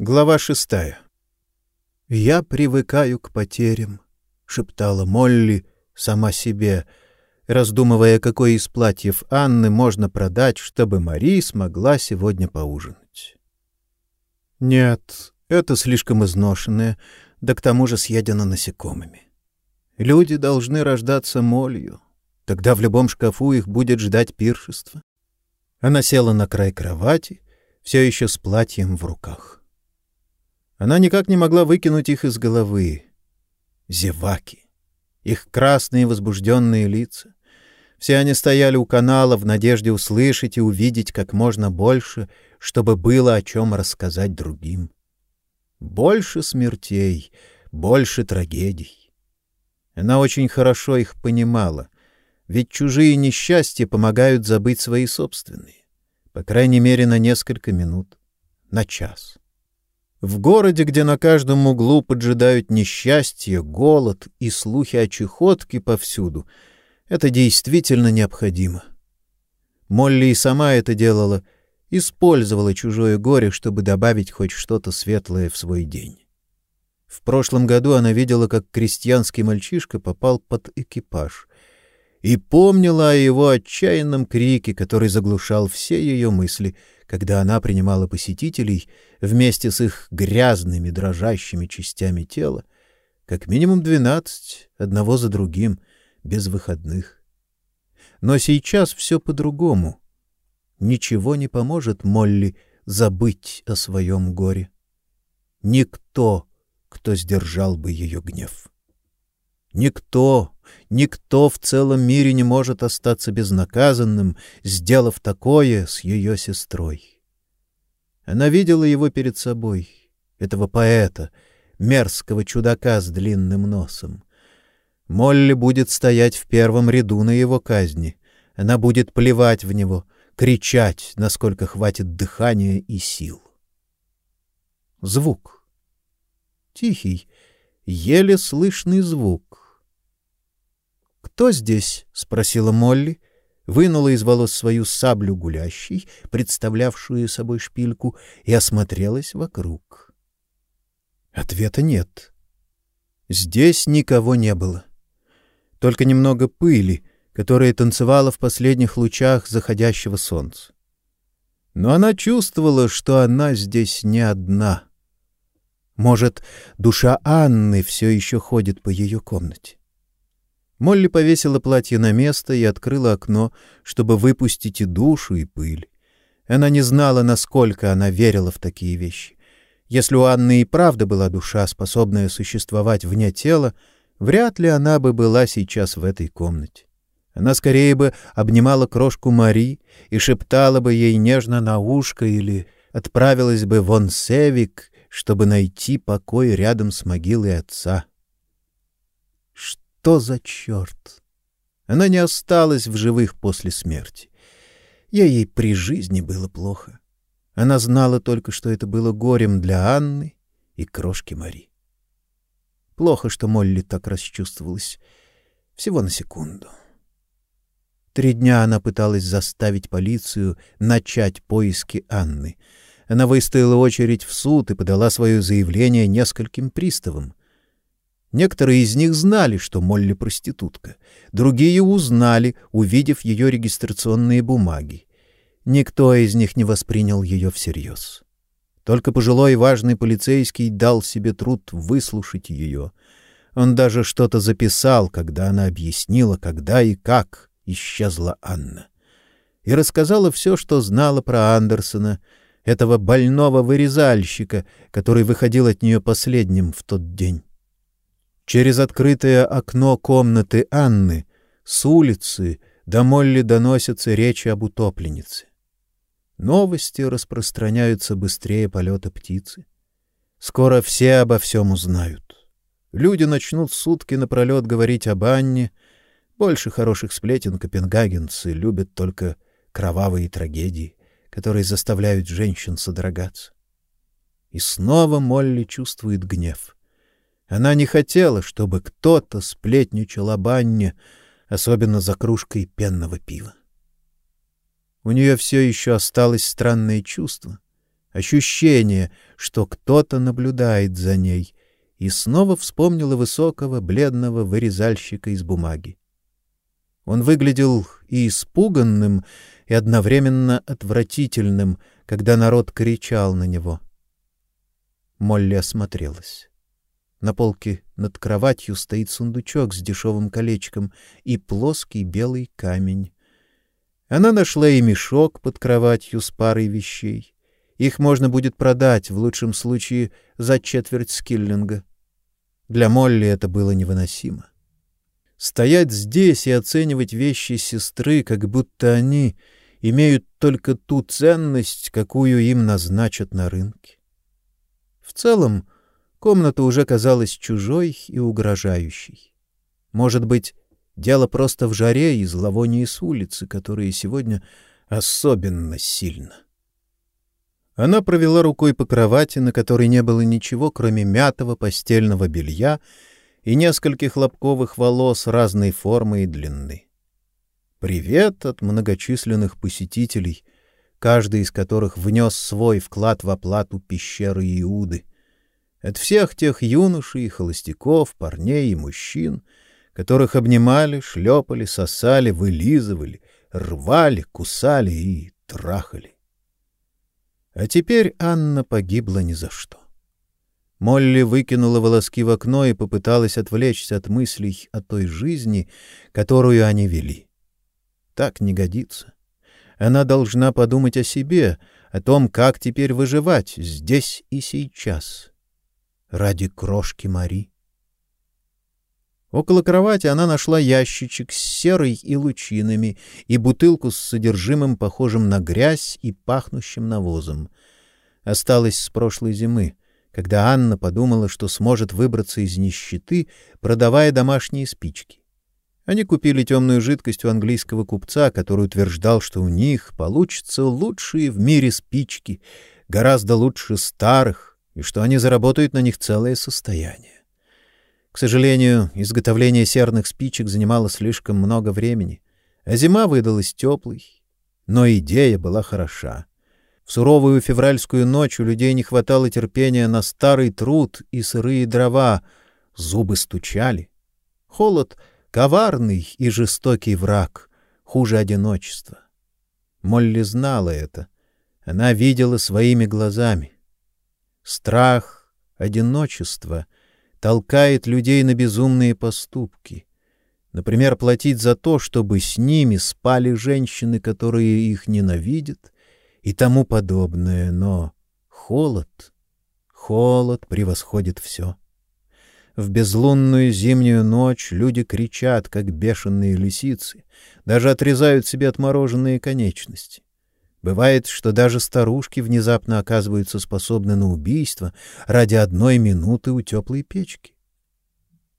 Глава шестая. «Я привыкаю к потерям», — шептала Молли сама себе, раздумывая, какое из платьев Анны можно продать, чтобы Мари смогла сегодня поужинать. Нет, это слишком изношенное, да к тому же съедено насекомыми. Люди должны рождаться молью, тогда в любом шкафу их будет ждать пиршество. Она села на край кровати, все еще с платьем в руках. Она никак не могла выкинуть их из головы. Зеваки. Их красные возбужденные лица. Все они стояли у канала в надежде услышать и увидеть как можно больше, чтобы было о чем рассказать другим. Больше смертей, больше трагедий. Она очень хорошо их понимала, ведь чужие несчастья помогают забыть свои собственные, по крайней мере на несколько минут, на час. В городе, где на каждом углу поджидают несчастье, голод и слухи о чехотке повсюду, это действительно необходимо. Молли и сама это делала, использовала чужое горе, чтобы добавить хоть что-то светлое в свой день. В прошлом году она видела, как крестьянский мальчишка попал под экипаж, и помнила о его отчаянном крике, который заглушал все ее мысли — когда она принимала посетителей вместе с их грязными дрожащими частями тела, как минимум двенадцать, одного за другим, без выходных. Но сейчас все по-другому. Ничего не поможет Молли забыть о своем горе. Никто, кто сдержал бы ее гнев. Никто, никто в целом мире не может остаться безнаказанным, сделав такое с ее сестрой. Она видела его перед собой, этого поэта, мерзкого чудака с длинным носом. Молли будет стоять в первом ряду на его казни. Она будет плевать в него, кричать, насколько хватит дыхания и сил. Звук. Тихий, еле слышный звук — «Кто здесь?» — спросила Молли, вынула из волос свою саблю гулящей, представлявшую собой шпильку, и осмотрелась вокруг. Ответа нет. Здесь никого не было. Только немного пыли, которая танцевала в последних лучах заходящего солнца. Но она чувствовала, что она здесь не одна. Может, душа Анны все еще ходит по ее комнате. Молли повесила платье на место и открыла окно, чтобы выпустить и душу, и пыль. Она не знала, насколько она верила в такие вещи. Если у Анны и правда была душа, способная существовать вне тела, вряд ли она бы была сейчас в этой комнате. Она скорее бы обнимала крошку Мари и шептала бы ей нежно на ушко или отправилась бы вон Севик, чтобы найти покой рядом с могилой отца что за черт? Она не осталась в живых после смерти. Я ей при жизни было плохо. Она знала только, что это было горем для Анны и крошки Мари. Плохо, что Молли так расчувствовалась. Всего на секунду. Три дня она пыталась заставить полицию начать поиски Анны. Она выстояла очередь в суд и подала свое заявление нескольким приставам. Некоторые из них знали, что Молли проститутка, другие узнали, увидев ее регистрационные бумаги. Никто из них не воспринял ее всерьез. Только пожилой важный полицейский дал себе труд выслушать ее. Он даже что-то записал, когда она объяснила, когда и как исчезла Анна. И рассказала все, что знала про Андерсона, этого больного вырезальщика, который выходил от нее последним в тот день. Через открытое окно комнаты Анны с улицы до Молли доносятся речи об утопленнице. Новости распространяются быстрее полета птицы. Скоро все обо всем узнают. Люди начнут сутки напролет говорить об Анне. Больше хороших сплетен копенгагенцы любят только кровавые трагедии, которые заставляют женщин содрогаться. И снова Молли чувствует гнев. Она не хотела, чтобы кто-то сплетничал об Анне, особенно за кружкой пенного пива. У нее все еще осталось странное чувство. ощущение, что кто-то наблюдает за ней, и снова вспомнила высокого бледного вырезальщика из бумаги. Он выглядел и испуганным, и одновременно отвратительным, когда народ кричал на него. Молли осмотрелась. На полке над кроватью стоит сундучок с дешевым колечком и плоский белый камень. Она нашла и мешок под кроватью с парой вещей. Их можно будет продать, в лучшем случае, за четверть скиллинга. Для Молли это было невыносимо. Стоять здесь и оценивать вещи сестры, как будто они имеют только ту ценность, какую им назначат на рынке. В целом, Комната уже казалась чужой и угрожающей. Может быть, дело просто в жаре и зловонии с улицы, которые сегодня особенно сильно. Она провела рукой по кровати, на которой не было ничего, кроме мятого постельного белья и нескольких лобковых волос разной формы и длины. Привет от многочисленных посетителей, каждый из которых внес свой вклад в оплату пещеры Иуды — от всех тех юношей холостяков, парней и мужчин, которых обнимали, шлепали, сосали, вылизывали, рвали, кусали и трахали. А теперь Анна погибла ни за что. Молли выкинула волоски в окно и попыталась отвлечься от мыслей о той жизни, которую они вели. Так не годится. Она должна подумать о себе, о том, как теперь выживать здесь и сейчас ради крошки Мари. Около кровати она нашла ящичек с серой и лучинами и бутылку с содержимым, похожим на грязь и пахнущим навозом. Осталось с прошлой зимы, когда Анна подумала, что сможет выбраться из нищеты, продавая домашние спички. Они купили темную жидкость у английского купца, который утверждал, что у них получатся лучшие в мире спички, гораздо лучше старых, и что они заработают на них целое состояние. К сожалению, изготовление серных спичек занимало слишком много времени, а зима выдалась теплой. Но идея была хороша. В суровую февральскую ночь у людей не хватало терпения на старый труд и сырые дрова, зубы стучали. Холод — коварный и жестокий враг, хуже одиночества. Молли знала это. Она видела своими глазами. Страх, одиночество толкает людей на безумные поступки. Например, платить за то, чтобы с ними спали женщины, которые их ненавидят, и тому подобное. Но холод, холод превосходит все. В безлунную зимнюю ночь люди кричат, как бешеные лисицы, даже отрезают себе отмороженные конечности. Бывает, что даже старушки внезапно оказываются способны на убийство ради одной минуты у теплой печки.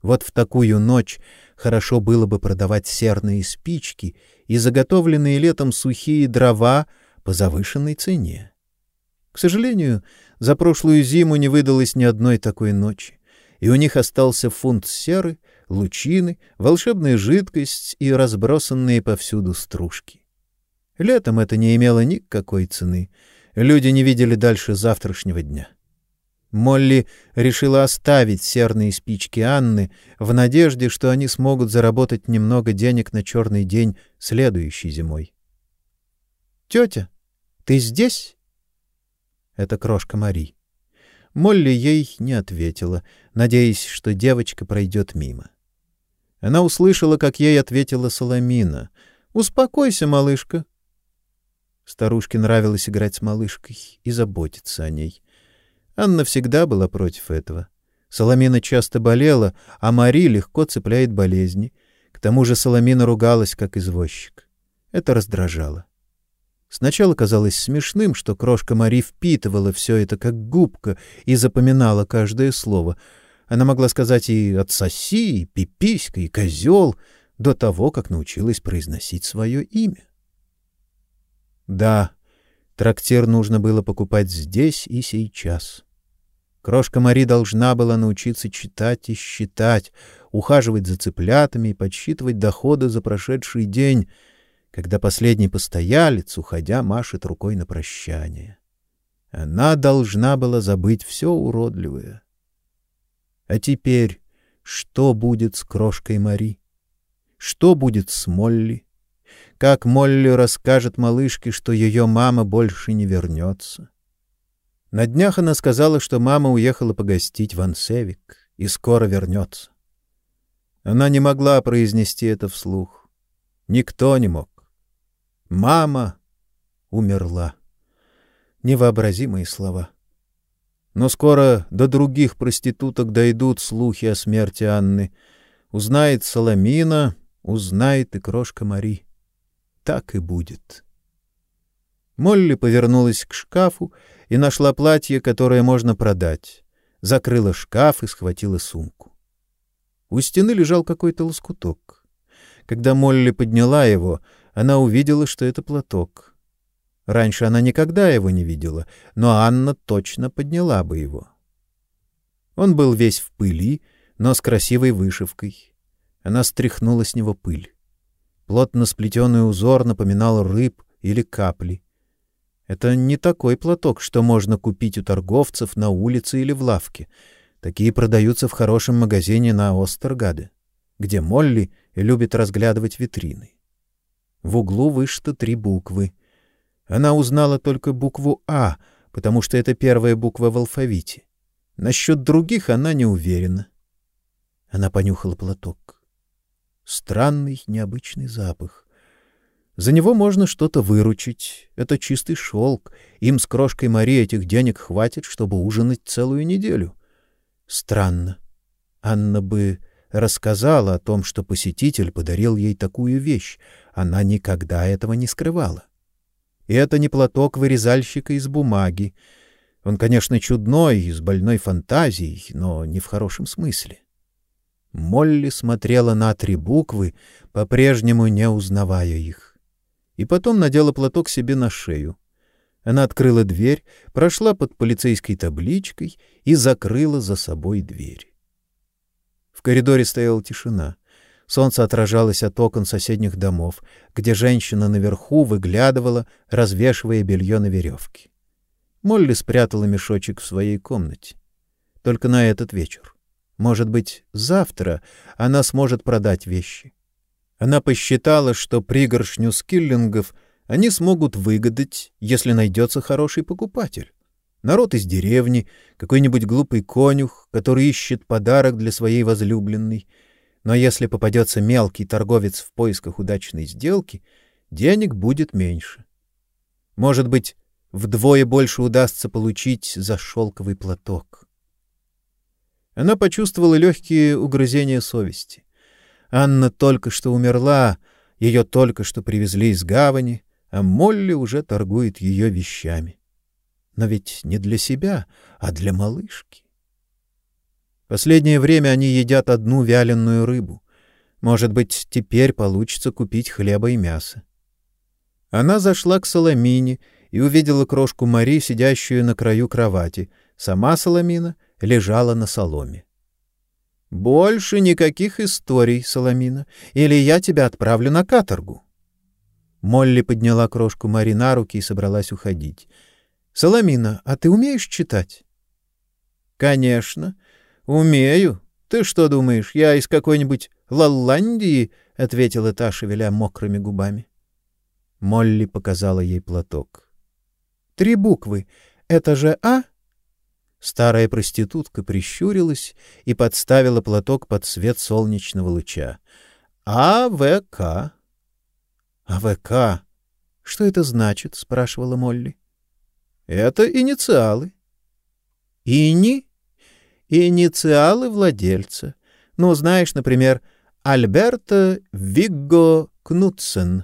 Вот в такую ночь хорошо было бы продавать серные спички и заготовленные летом сухие дрова по завышенной цене. К сожалению, за прошлую зиму не выдалось ни одной такой ночи, и у них остался фунт серы, лучины, волшебная жидкость и разбросанные повсюду стружки. Летом это не имело никакой цены. Люди не видели дальше завтрашнего дня. Молли решила оставить серные спички Анны в надежде, что они смогут заработать немного денег на черный день следующей зимой. «Тетя, ты здесь?» Это крошка Мари. Молли ей не ответила, надеясь, что девочка пройдет мимо. Она услышала, как ей ответила Соломина. «Успокойся, малышка. Старушке нравилось играть с малышкой и заботиться о ней. Анна всегда была против этого. Соломина часто болела, а Мари легко цепляет болезни. К тому же Соломина ругалась, как извозчик. Это раздражало. Сначала казалось смешным, что крошка Мари впитывала все это как губка и запоминала каждое слово. Она могла сказать и «отсоси», и «пиписька», и «козел» до того, как научилась произносить свое имя. Да, трактир нужно было покупать здесь и сейчас. Крошка Мари должна была научиться читать и считать, ухаживать за цыплятами и подсчитывать доходы за прошедший день, когда последний постоялец, уходя, машет рукой на прощание. Она должна была забыть все уродливое. А теперь что будет с крошкой Мари? Что будет с Молли? Как Молли расскажет малышке, что ее мама больше не вернется? На днях она сказала, что мама уехала погостить в Ансевик и скоро вернется. Она не могла произнести это вслух. Никто не мог. Мама умерла. Невообразимые слова. Но скоро до других проституток дойдут слухи о смерти Анны. Узнает Соломина, узнает и крошка Мари. Так и будет. Молли повернулась к шкафу и нашла платье, которое можно продать. Закрыла шкаф и схватила сумку. У стены лежал какой-то лоскуток. Когда Молли подняла его, она увидела, что это платок. Раньше она никогда его не видела, но Анна точно подняла бы его. Он был весь в пыли, но с красивой вышивкой. Она стряхнула с него пыль. Плотно сплетенный узор напоминал рыб или капли. Это не такой платок, что можно купить у торговцев на улице или в лавке. Такие продаются в хорошем магазине на Остергаде, где Молли любит разглядывать витрины. В углу вышито три буквы. Она узнала только букву «А», потому что это первая буква в алфавите. Насчет других она не уверена. Она понюхала платок. Странный, необычный запах. За него можно что-то выручить. Это чистый шелк. Им с крошкой Мари этих денег хватит, чтобы ужинать целую неделю. Странно. Анна бы рассказала о том, что посетитель подарил ей такую вещь. Она никогда этого не скрывала. И это не платок вырезальщика из бумаги. Он, конечно, чудной, с больной фантазией, но не в хорошем смысле. Молли смотрела на три буквы, по-прежнему не узнавая их и потом надела платок себе на шею. Она открыла дверь, прошла под полицейской табличкой и закрыла за собой дверь. В коридоре стояла тишина. Солнце отражалось от окон соседних домов, где женщина наверху выглядывала, развешивая белье на веревке. Молли спрятала мешочек в своей комнате. Только на этот вечер. Может быть, завтра она сможет продать вещи. Она посчитала, что пригоршню скиллингов они смогут выгадать, если найдется хороший покупатель. Народ из деревни, какой-нибудь глупый конюх, который ищет подарок для своей возлюбленной. Но если попадется мелкий торговец в поисках удачной сделки, денег будет меньше. Может быть, вдвое больше удастся получить за шелковый платок. Она почувствовала легкие угрызения совести. Анна только что умерла, ее только что привезли из гавани, а Молли уже торгует ее вещами. Но ведь не для себя, а для малышки. Последнее время они едят одну вяленую рыбу. Может быть, теперь получится купить хлеба и мясо. Она зашла к Соломине и увидела крошку Мари, сидящую на краю кровати. Сама Соломина лежала на соломе. Больше никаких историй, Соломина, или я тебя отправлю на каторгу. Молли подняла крошку Мари на руки и собралась уходить. Соломина, а ты умеешь читать? Конечно, умею. Ты что думаешь, я из какой-нибудь Лалландии? ответила та, шевеля мокрыми губами. Молли показала ей платок. Три буквы. Это же А? Старая проститутка прищурилась и подставила платок под свет солнечного луча. АВК. АВК. Что это значит? спрашивала Молли. Это инициалы. Ини инициалы владельца. Ну, знаешь, например, Альберто Вигго Кнутсен.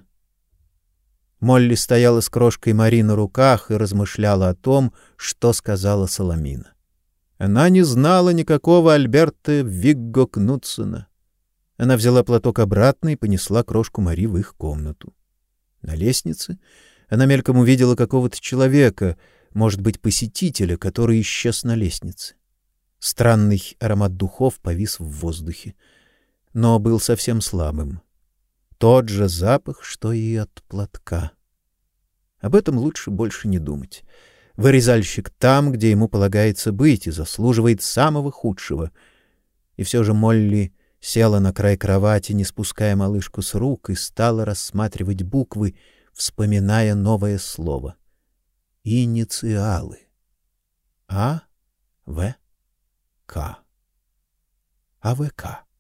Молли стояла с крошкой Мари на руках и размышляла о том, что сказала Соломина. Она не знала никакого Альберта Вигго Кнутсена. Она взяла платок обратно и понесла крошку Мари в их комнату. На лестнице она мельком увидела какого-то человека, может быть, посетителя, который исчез на лестнице. Странный аромат духов повис в воздухе, но был совсем слабым. Тот же запах, что и от платка. Об этом лучше больше не думать. вырезальщик там, где ему полагается быть, и заслуживает самого худшего. И все же Молли села на край кровати, не спуская малышку с рук, и стала рассматривать буквы, вспоминая новое слово. Инициалы. А, В, К. АВК.